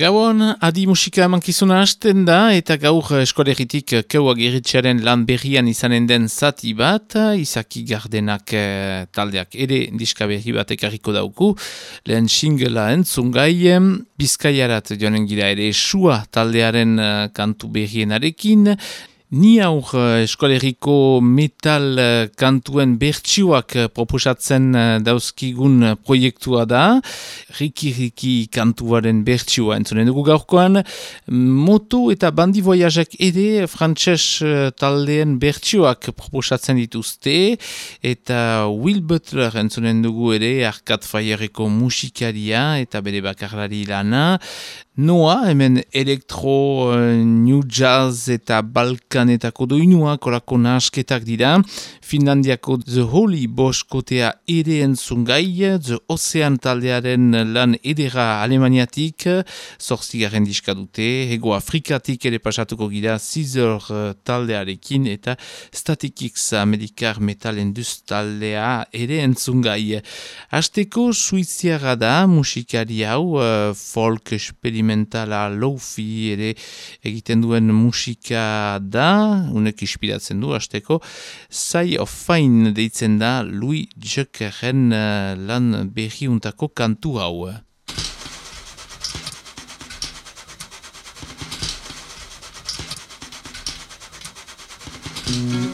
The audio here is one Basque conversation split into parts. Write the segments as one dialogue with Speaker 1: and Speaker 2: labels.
Speaker 1: Gauan, adi musika emankizuna hasten da eta gaur eskolegitik keua geritxaren lan berrian izanen den zati bat, izaki gardenak eh, taldeak ere diska berri bat ekarriko dauku, lehen singela entzungai, bizkaiarat joanen gira ere sua taldearen eh, kantu berrienarekin, Ni aur uh, eskoleriko metal uh, kantuen bertsioak uh, proposatzen dauzkigun proiektua da. Riki-riki kantuaren bertsioa entzunen dugu gaurkoan. Moto eta bandi voyajak ere frantses uh, taldeen bertsioak proposatzen dituzte. Eta Will Butler entzunen dugu ere Arcade Fireko musikaria eta bere bakarlari lana. Noa, hemen elektro, new jazz eta balkanetako doinua kolako nasketak dira. Finlandiako The Holy Boskotea ere entzungai, The Ocean taldearen lan edera alemaniatik, zorzigaren diska dute, Afrikatik ere pasatuko gira Caesar taldearekin eta Static X Amerikar Metal Indust taldea ere entzungai. Azteko suiziara da musikari hau, uh, folk experimentala lofi ere egiten duen musika da, unek ispiratzen du azteko, Sai of Fine deitzen da Louis Jekeren uh, lan berriuntako kantu hau.
Speaker 2: Don't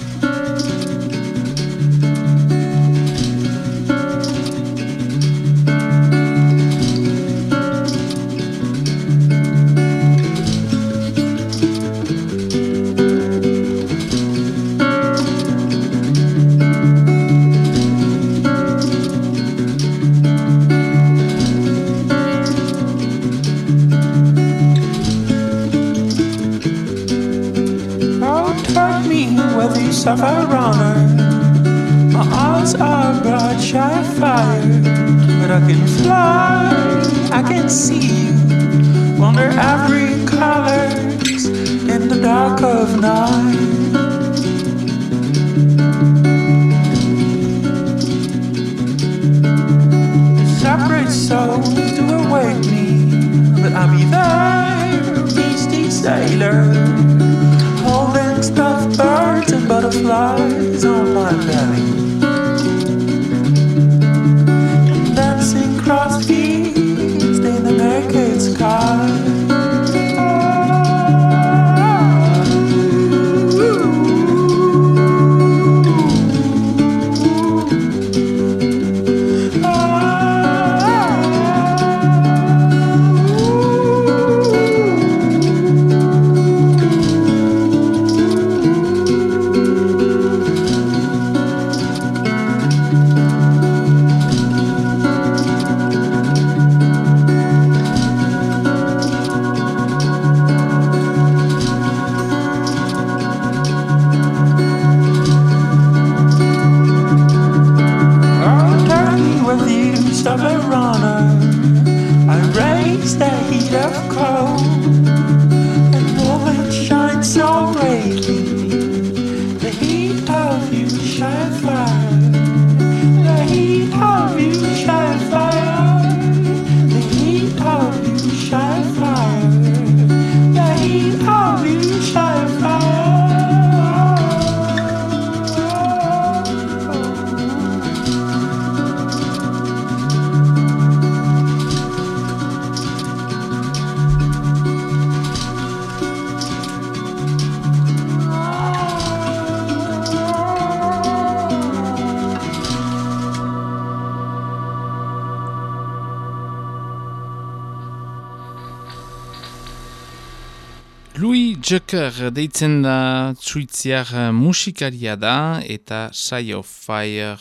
Speaker 1: Jucker deitzen da suitziar musikaria da eta of Fire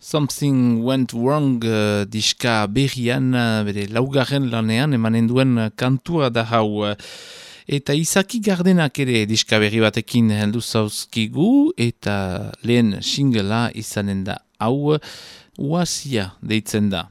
Speaker 1: Something Went Wrong uh, diska berrian uh, bere laugarren lanean emanen duen kantua da hau. Eta izaki gardenak ere diska berri batekin heldu zauzkigu eta lehen singela izanen da hau uazia deitzen da.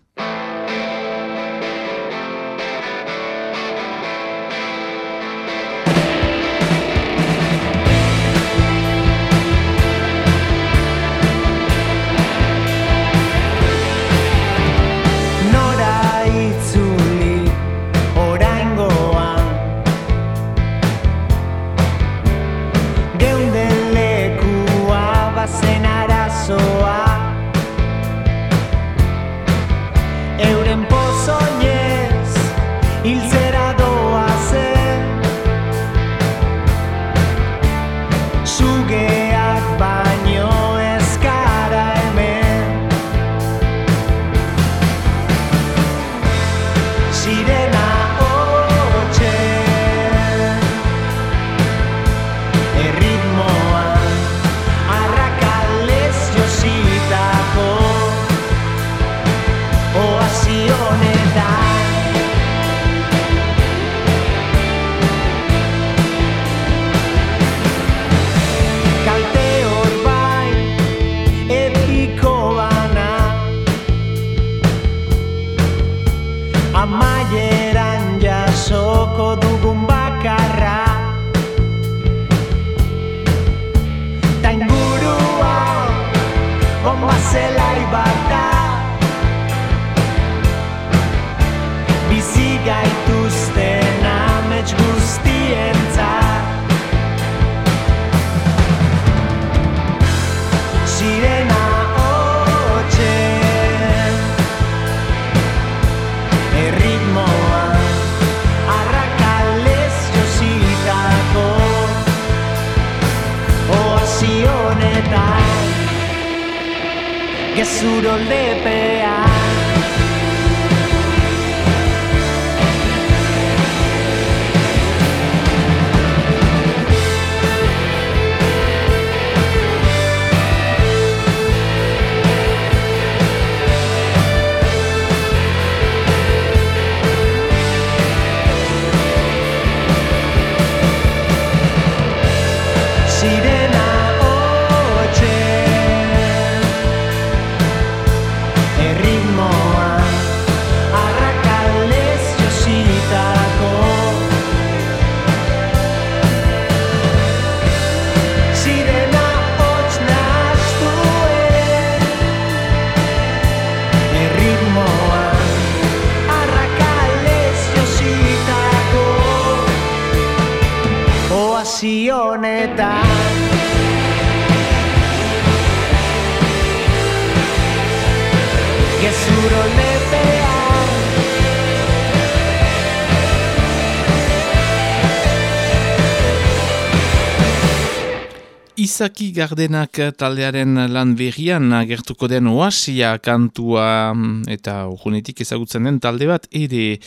Speaker 1: Izaki Gardenak taldearen lan berrian agertuko den oasia kantua eta urgunetik ezagutzen den talde bat ere.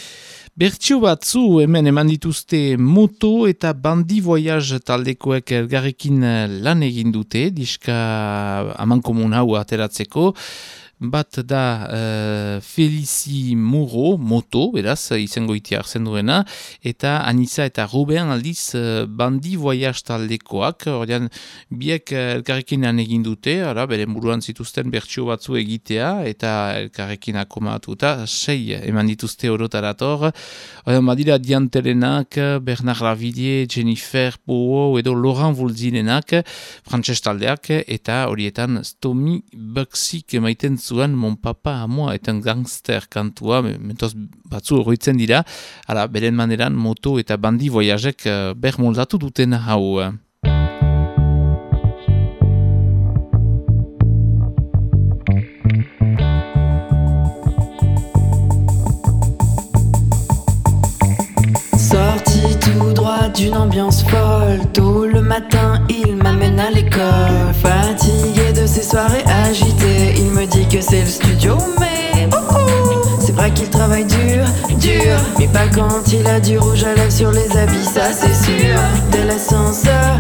Speaker 1: Bertxio batzu hemen eman dituzte moto eta bandi voyage taldekoek elgarrekin lan egin dute diska aman komun hau ateratzeko bat da uh, Felici Muro, moto, beraz, izango iti hartzen duena, eta Anissa eta Ruben aldiz uh, bandi voyage taldekoak, ordean, biek uh, elkarrekin egin dute, ara, bere buruan zituzten bertsio batzu egitea, eta elkarrekin akomatu, eta sei eman dituzte orotarator, ordean, badira Diantelenak, Bernard Ravidier, Jennifer Powo, edo Laurent Vulzinenak, frantses taldeak, eta horietan Stomi Buxik emaiten mon papa amoa etan gangster kantua, mentoz batzu horretzen dira, ala, beren maneran moto eta bandi voyagek uh, ber moldatu duten hau.
Speaker 3: Sorti tout droit d'une ambiance folle, tôt le matin c'est le studio, mais c'est vrai qu'il travaille dur, dur, mais pas quand il a du rouge à lèvres sur les habits, ça c'est sûr. Dès l'ascenseur,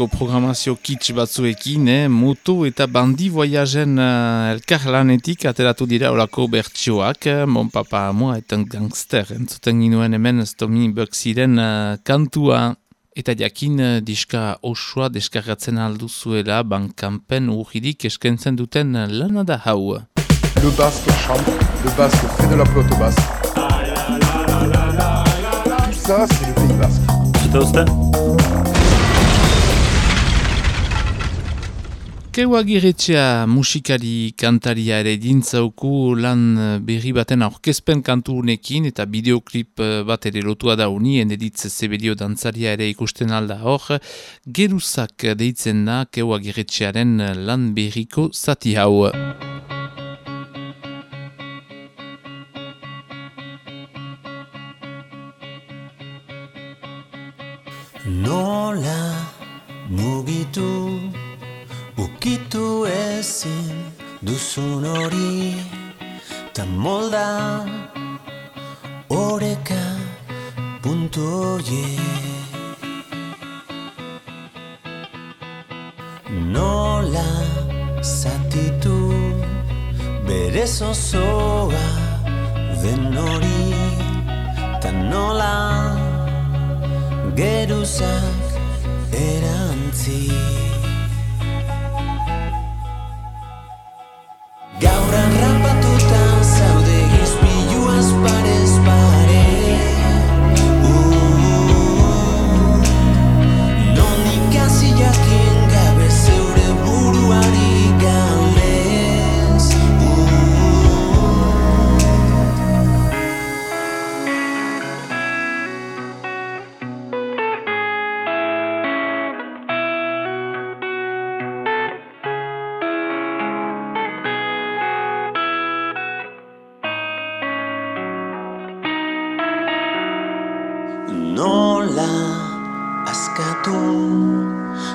Speaker 1: orako programazio kits batzuekin, eh? moto eta bandi voyagen uh, elkar lanetik ateratu dira orako bertsioak, eh? mon papa amoa eta gangster, entzuten ginuen hemen stomi ziren uh, kantua. Eta jakin uh, diska osoa deskargatzen alduzuela bankampen urhidik eskentzen duten lanada hau.
Speaker 4: Le basque chante, le basque fait de la flotte basque. Tout ça, c'est le pays basque.
Speaker 5: Zute uste?
Speaker 1: Keua giretxea musikari kantaria ere dintzauku lan berri baten aurkezpen kantu unekin eta bideoklip bat ere lotua da uni, eneditz zebedio dantzaria ere ikusten alda hor, geruzak deitzen da keua giretxearen lan berriko zati hau.
Speaker 6: Nola mugitu Ukitu ezin duzun hori Ta molda Oreka puntu oie Nola zatitu Bere zozoa den hori Ta nola geruzak erantzi Gaur arrapatuta Nola askatu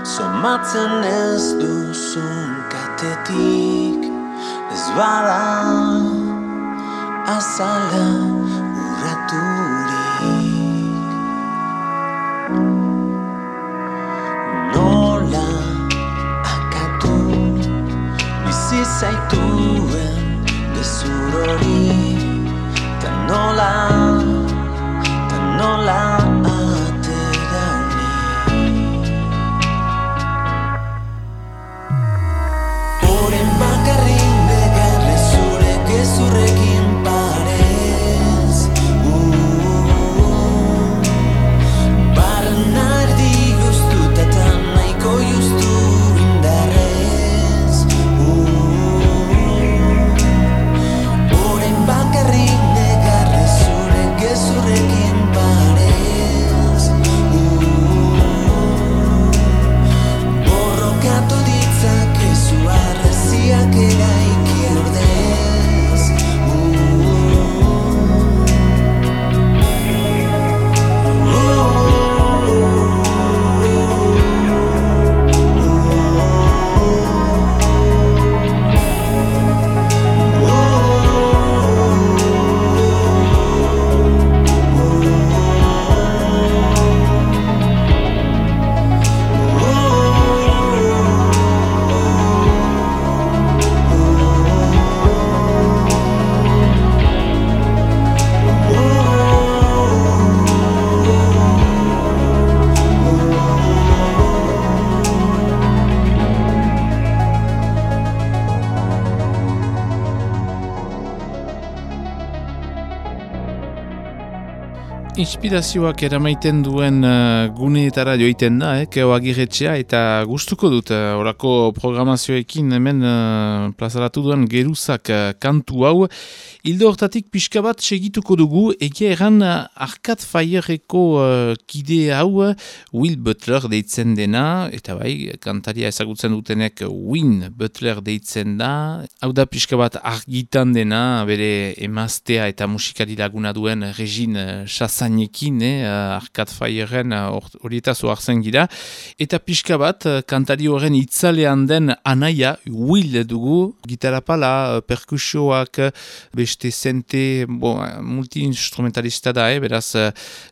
Speaker 6: Somatzen ez duzun katetik Ez bada azala
Speaker 1: Inspirazioak eramaiten duen uh, guneetara joiten da, eh, keo agiretxea, eta gustuko dut uh, orako programazioekin hemen uh, plazaratu duen geruzak uh, kantu hau. Hildo hortatik pixka bat segituko dugu, egia erran uh, Arcade Fireko uh, kide hau Will Butler deitzen dena, eta bai, kantaria ezagutzen dutenek Win Butler deitzen da. Hau da pixka bat argitan dena, bere emaztea eta musikari laguna duen Regine Chassagne bainekin, eh, arkat faieren horietaz uh, oartzen gira. Eta pixka bat, kantari horren itzalean den anaia, Will dugu, gitarra pala, perkusioak, beste zente, bo, multi-instrumentalista da, eh, beraz,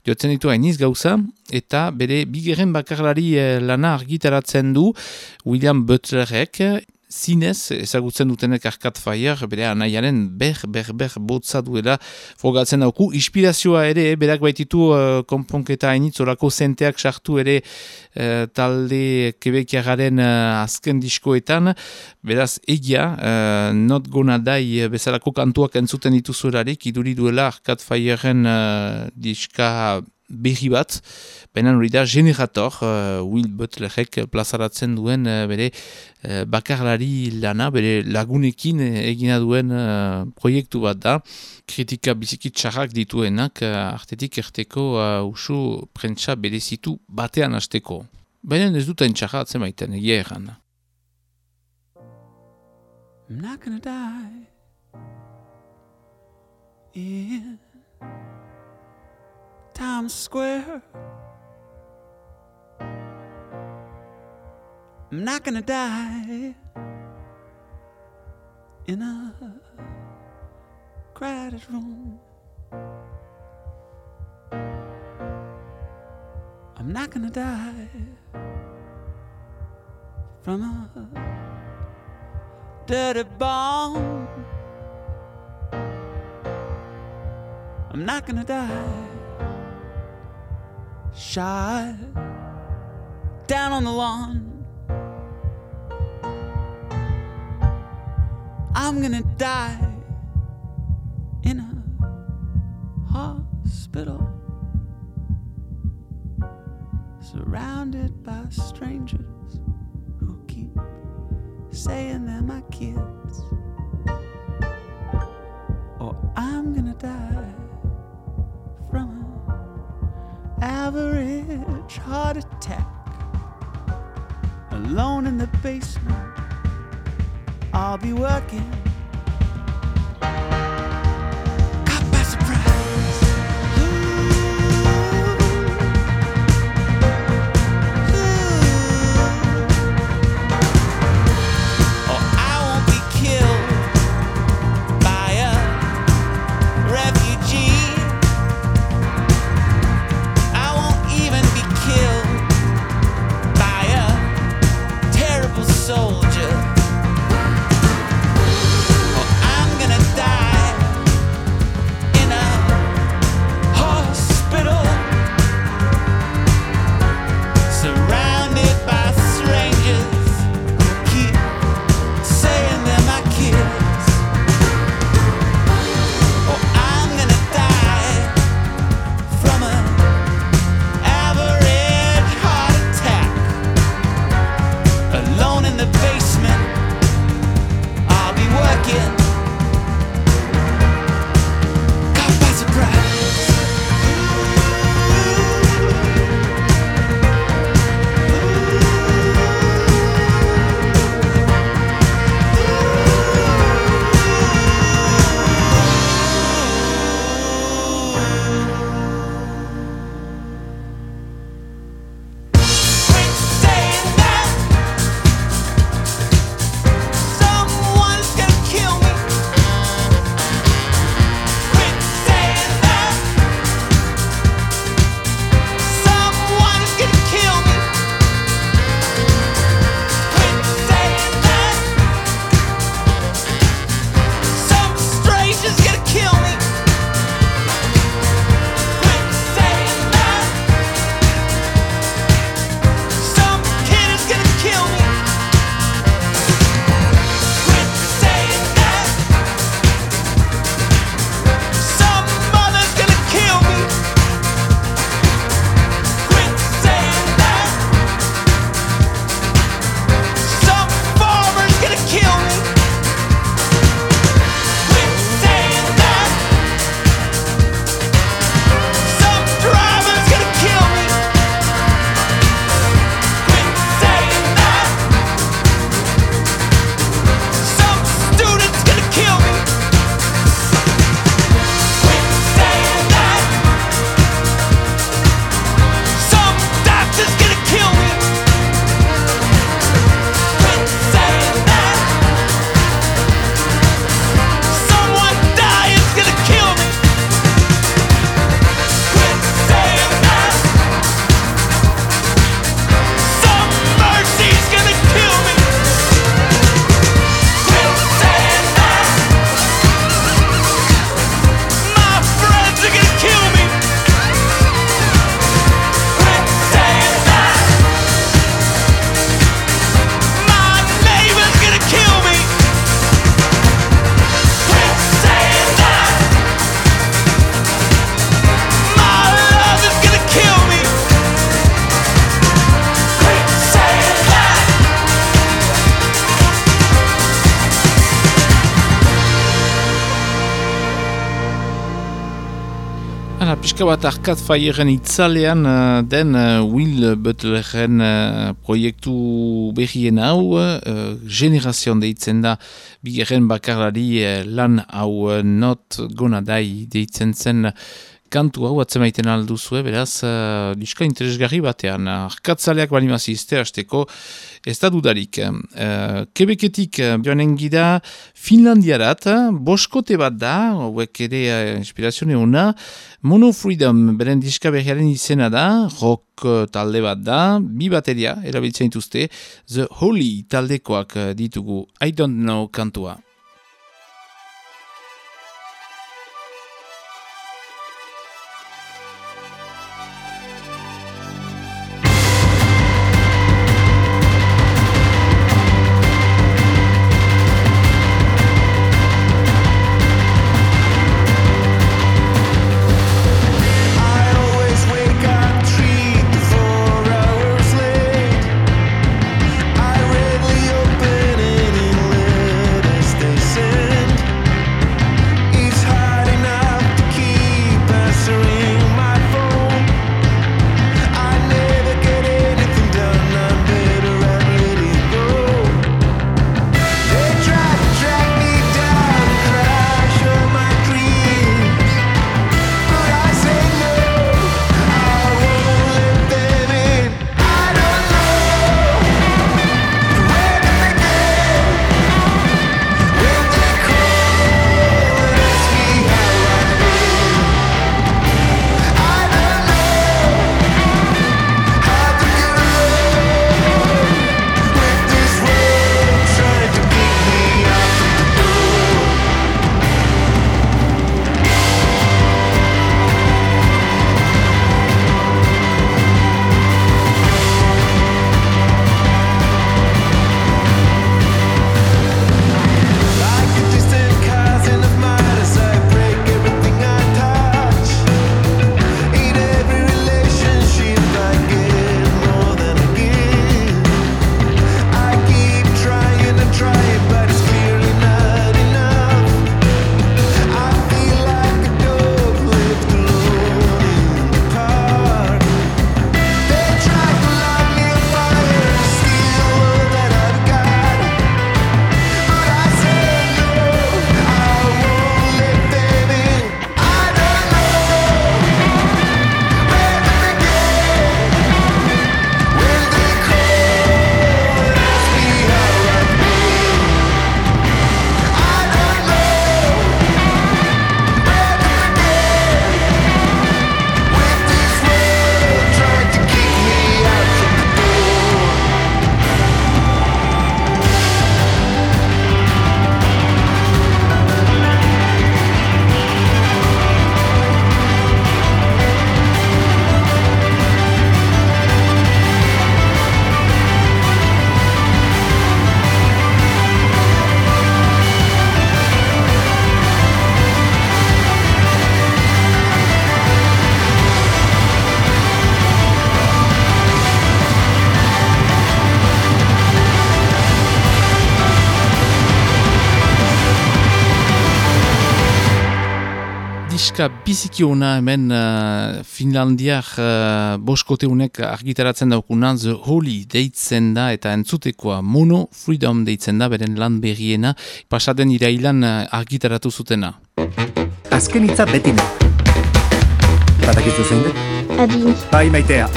Speaker 1: diotzen ditu hainiz gauza, eta bere bigeren bakarlari lana argitaratzen du, William Butlerek, zinez, ezagutzen dutenek arkat faier, bere anaiaren ber, ber, ber, botza duela frogatzen dauku. Inspirazioa ere, berak baititu uh, konponketa hainitz, orako zenteak sartu ere uh, talde kebekiagaren uh, azken diskoetan, beraz egia, uh, not gona dai bezalako kantuak entzuten dituzurarik, iduri duela arkat faieren uh, diska berri bat, baina hori da generator uh, Will Butlerek plazaratzen duen uh, bere uh, bakarlari lana, bere lagunekin egina duen uh, proiektu bat da, kritika biziki txarrak dituenak uh, artetik erteko uh, usu prentsa berezitu batean hasteko. Baina ez duten txarra atzemaiten, egia erran.
Speaker 7: I'm not gonna die in Times Square. I'm not gonna die in a crowded room. I'm not gonna die from a dirty bomb. I'm not gonna die shot down on the lawn. I'm gonna die in a hospital, surrounded by strangers who keep saying they're my kids. Or I'm gonna die from an average heart attack. Alone in the basement, I'll be working
Speaker 1: Piska bat arkat faieren itzalean uh, den uh, Will Butleren uh, proiektu behien hau, uh, generazion deitzen da, bigarren bakarlari uh, lan hau uh, not gona dai deitzen zen, kantu hau atzemaiten alduzue, beraz, uh, diska interesgarri batean. Arkatzaleak bali hasteko, ez da dudarik. Uh, Kebeketik uh, joanen gida Finlandiarat, boskote bat da, hauek ere uh, inspirazione una, Mono Freedom, beren diska berriaren izena da, rock talde bat da, bi bateria, erabiltzen dituzte, The Holy taldekoak ditugu, I don't know kantua. Diska biziki ona hemen uh, Finlandiak uh, boskoteunek argitaratzen daukunan The Holy deitzen da eta entzutekoa Mono Freedom deitzen da beren lan berriena pasaden irailan uh, argitaratu zutena.
Speaker 8: Azken hitza beti ne. Batakizu zein dut?
Speaker 5: Adi.
Speaker 8: Bai maitea.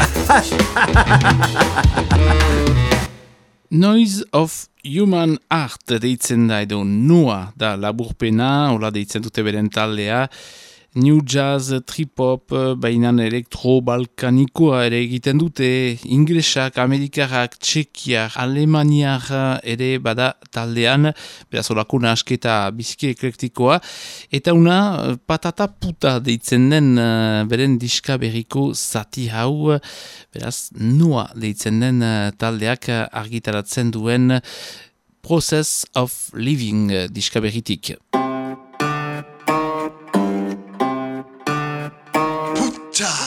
Speaker 1: Noise of Human Art deitzen da edo nua da laburpena, hola deitzen dute beren taldea, New Jazz, Trip-Hop, bainan elektro balkanikoa ere egiten dute, ingresak, amerikarak, txekiak, alemaniak ere bada taldean, beraz olako nasketa biziki eklektikoa, eta una patata puta deitzen den uh, beren diska berriko zati hau, beraz nua deitzen den uh, taldeak argitaratzen duen Process of Living diska berritik.
Speaker 3: Noa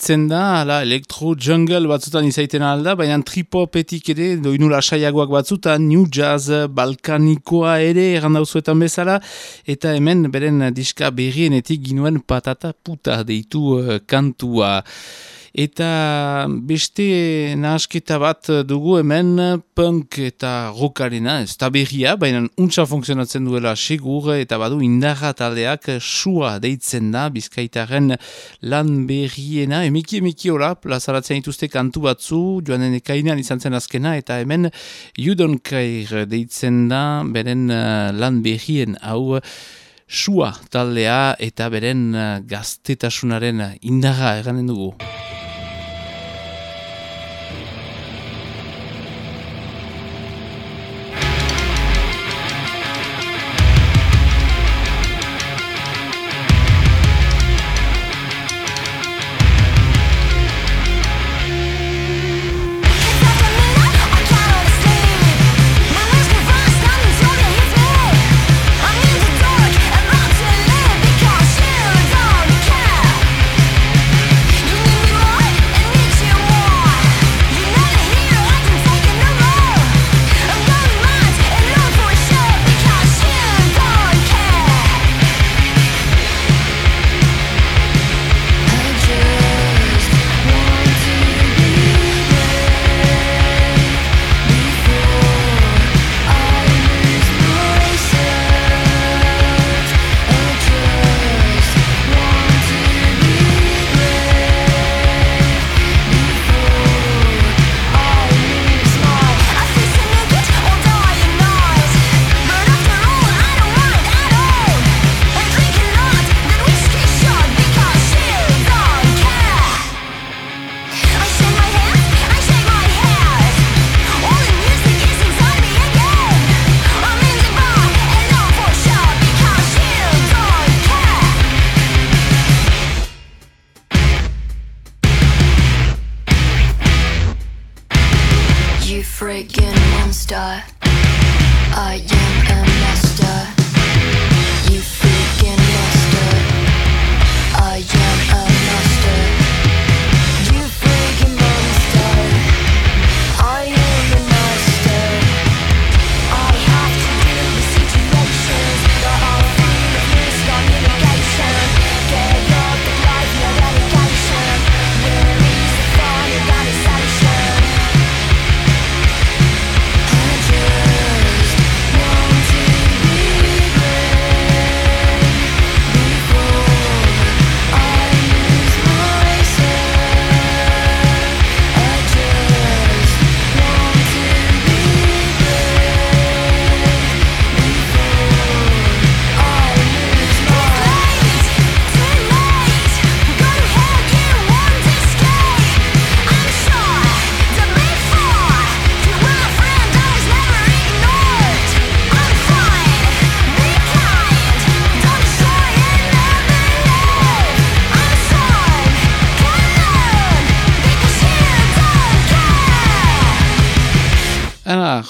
Speaker 3: deitzen da, ala, elektro jungle batzutan izaiten alda, baina tripopetik ere, doinula saiagoak batzutan, new jazz, balkanikoa ere, errandauzuetan bezala, eta hemen beren diska berrienetik ginuen patata puta deitu uh, kantua. Eta beste nahasketa bat dugu hemen punk eta rockarena, ez da berria, baina untsa funtzionatzen duela segur eta badu indarra taldeak sua deitzen da, bizkaitaren lan berriena, emiki emiki hola, plazaratzen dituzte kantu batzu, joanen ekainean izan zen azkena, eta hemen judon kair deitzen da, beren uh, lan berrien hau, Sua taldea eta beren uh, gaztetasunaren indarra eganen dugu.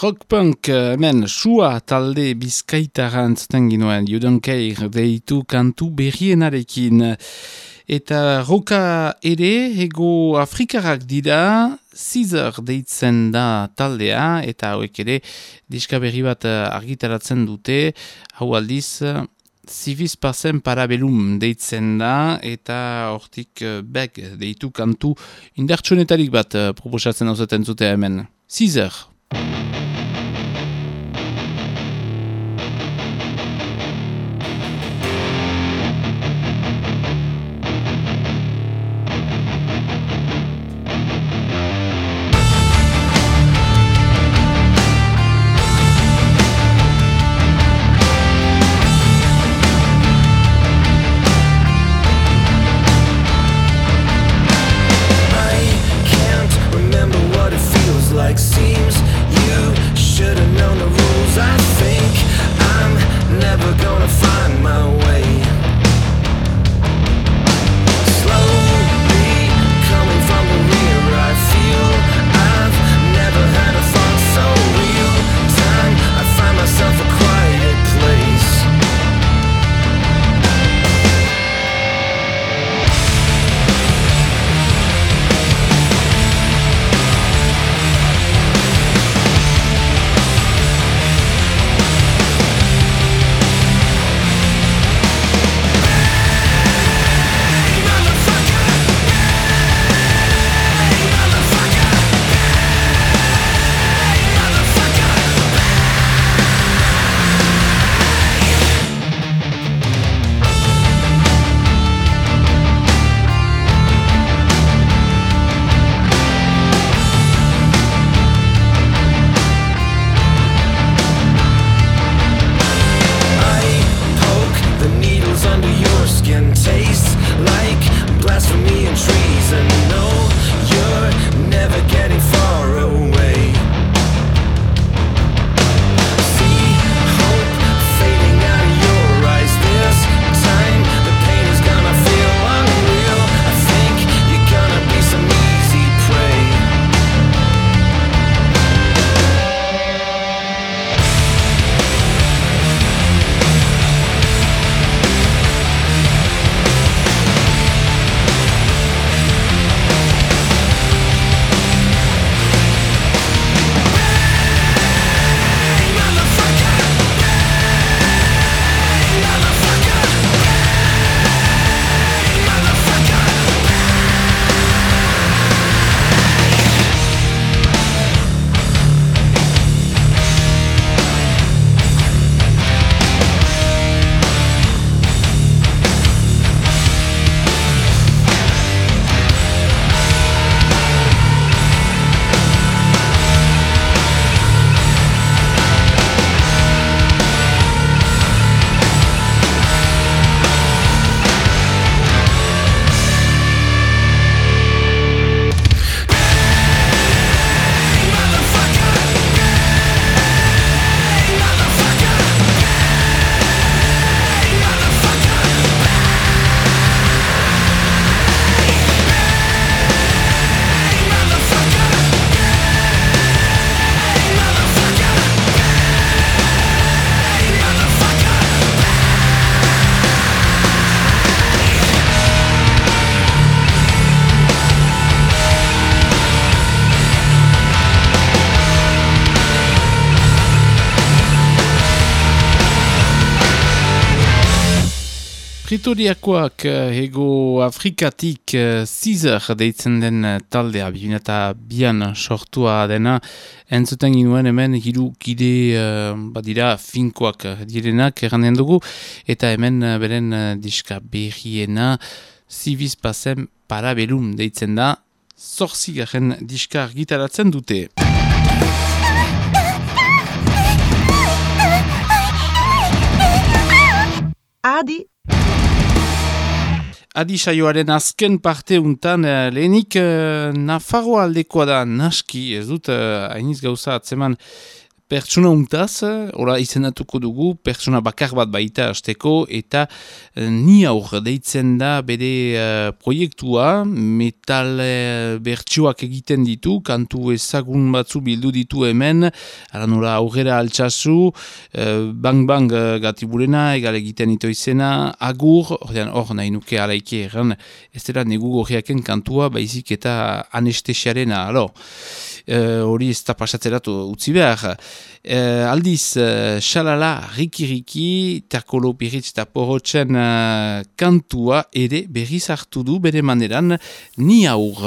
Speaker 3: Rock-punk eh, hemen sua talde bizkaitara antzuten ginoen, judankeir deitu kantu berrienarekin. Eta roka ere, ego afrikarak dira, Caesar deitzen da taldea, eta hauek ere, diska berri bat eh, argitaratzen dute, hau aldiz, Ziviz pasen parabelum deitzen da, eta hortik eh, beg deitu kantu indartsunetarik bat proposatzen hau zute hemen. Caesar.
Speaker 9: Pretoriakoak ego Afrikatik Caesar deitzen den taldea. Bine eta bian sortua dena. Entzuten ginuen hemen hiru gide uh, badira finkoak direnak erranden dugu. Eta hemen beren diska berriena zibiz pasen parabelum deitzen da. Zorzigaren diska argitaratzen dute.
Speaker 10: Adi
Speaker 9: Adi saioaren azken parte untan uh, lehenik uh, Nafarroa aldekoa da. Naski, ez dut uh, hainiz gauza atzeman pertsona untaz, ora izendatuko dugu, pertsona bakar bat baita azteko, eta eh, ni aur deitzen da bere uh, proiektua, metal uh, bertsioak egiten ditu, kantu ezagun batzu bildu ditu hemen, ara nola aurrera altsasu, uh, bang bang uh, gatiburena, egal egiten ito izena, agur, ordean hor nahi nuke alaike erran, ez dira negu gorriaken kantua, baizik eta anestesiarena, alo. Eh, hori ez da pasatzeratu utzi behar. Uh, aldiz, uh, xalala, riki-riki, terkolo piritz eta porotxen kantua ere berriz hartu du bere maneran ni aur.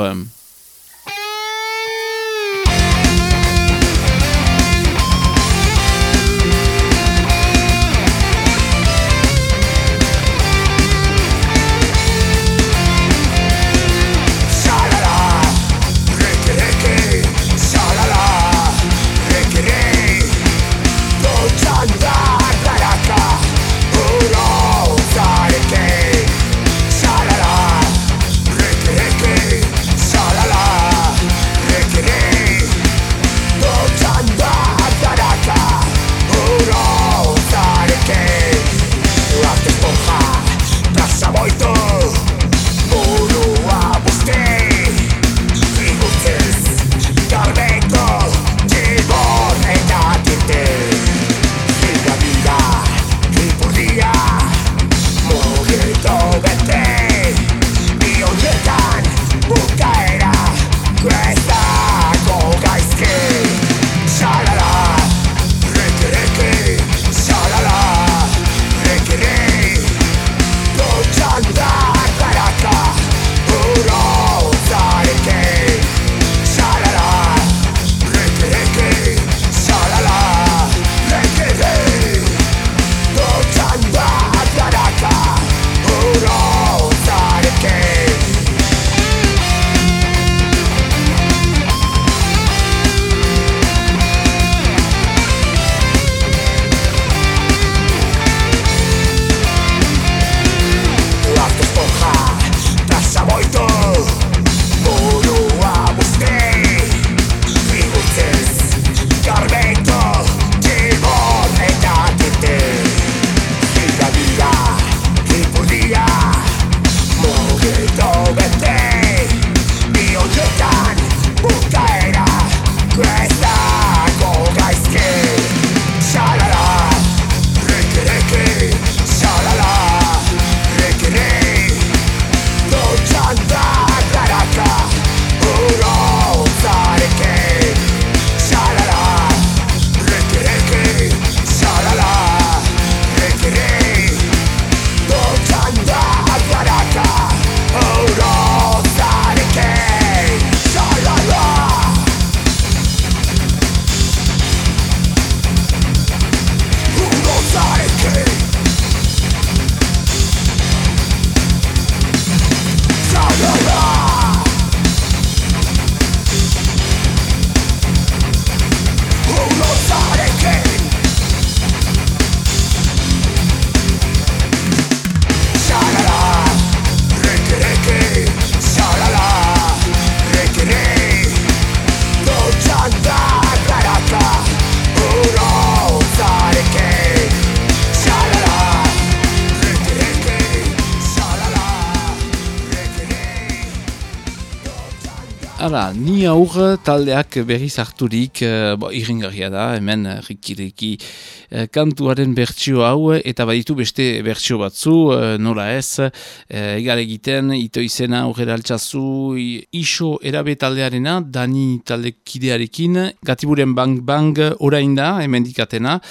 Speaker 9: Ni aur taldeak berri zarturik, uh, bo, irringarria da, hemen uh, rikireki uh, kantuaren bertsio hau, eta baditu beste bertsio batzu, nola ez, egal egiten, ito izena aurrera altsazu, iso erabe taldearena, dani taldekidearekin, gatiburen bang bang orain da, hemen dikatena,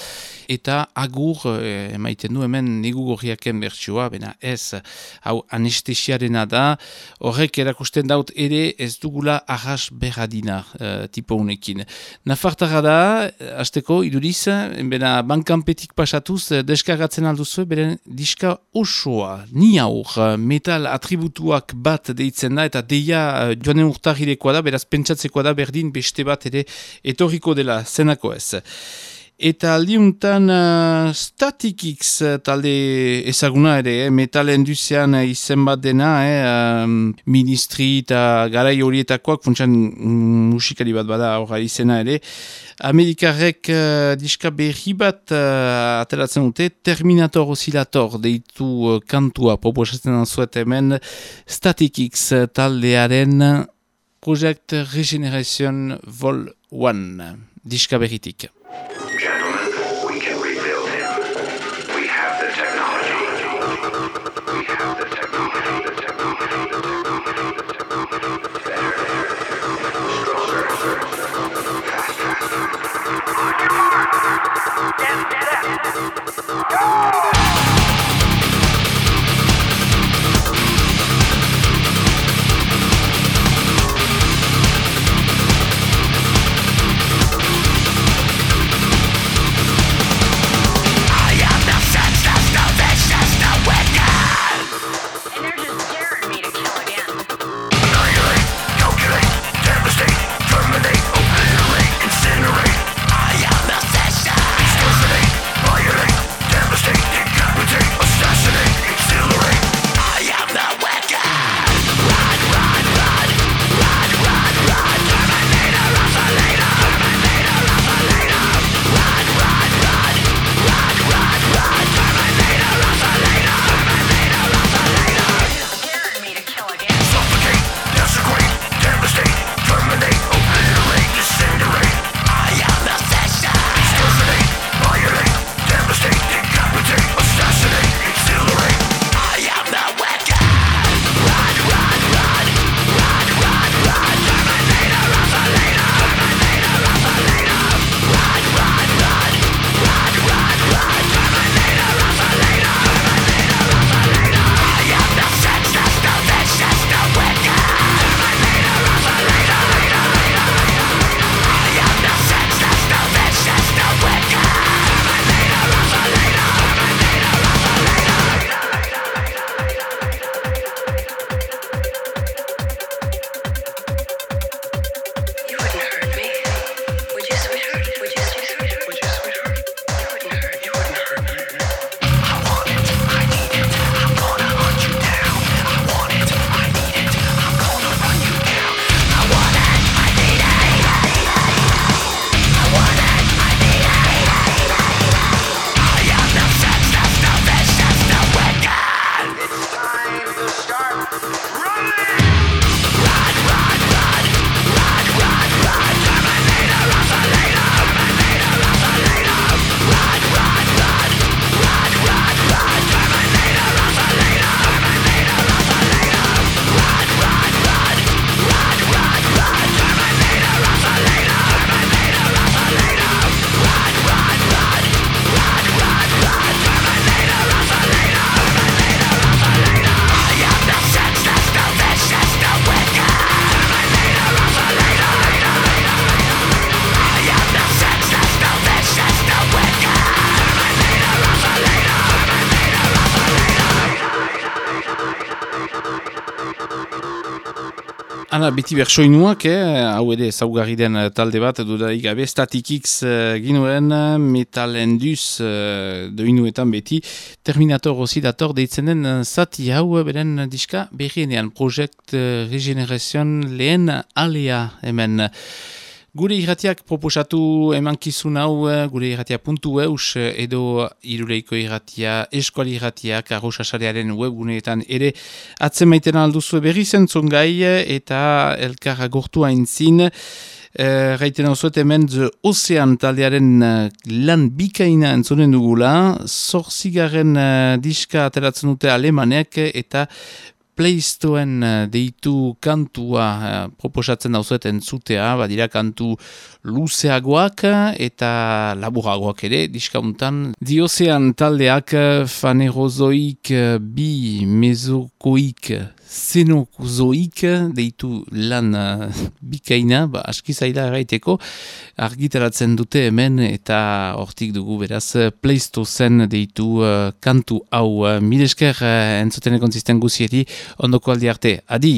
Speaker 1: eta agur e, emaiten du hemen nigu gorriaken bertsioa, bena ez, hau anestesiarena da, horrek erakusten daut ere ez dugula arras berradina e, tipo unekin. Nafartara da, azteko, iduriz, bena bankanpetik pasatuz, deskargatzen alduzu, beren diska osoa, ni aur, metal atributuak bat deitzen da, eta deia joanen urtahirekoa da, beraz pentsatzekoa da, berdin beste bat ere etorriko dela zenako ez. Eta aldiuntan uh, Static X uh, talde ezaguna ere, eh, metal induzian uh, izen bat dena, eh, um, ministri eta garai horietakoak, funtsan mm, musikari bat bada horra izena ere, Amerikarrek uh, diska berri bat uh, ateratzen dute, Terminator Oscillator deitu uh, kantua proposatzen zuet hemen, Static X taldearen Project Regeneration Vol 1, diska berritik. Ana, beti bersoinuak, eh? hau ere zaugarri den eh, talde bat, dudarik gabe, Static X uh, ginuen, Metal Endus uh, doinuetan beti, Terminator Oscillator deitzen den zati hau beren diska berrienean, Project Regeneration lehen alea hemen. Gure irratiak proposatu emankizun hau, eh, gure irratia puntu eus eh, edo iruleiko irratia, eskuali irratiak, arrosasarearen webguneetan ere atzen maiten alduzu berri zentzun gai eta elkarra gortu haintzin. Uh, Raiten hau zuet hemen The Ocean taldearen lan bikaina entzonen dugula, zorzigaren diska ateratzen dute alemanek eta pleistoen deitu kantua uh, proposatzen dauzueten zutea, badira kantu luzeagoak eta laburagoak ere, diskauntan. Diozean taldeak fanerozoik bi mezokoik zenozoik deitu lan uh, bikaina, ba, aski zaila eraiteko, argitaratzen dute hemen eta hortik dugu beraz pleizto zen deitu uh, kantu hau. Uh, Milesker uh, entzuten ekontzisten guzieti, ondoko aldi arte, adi!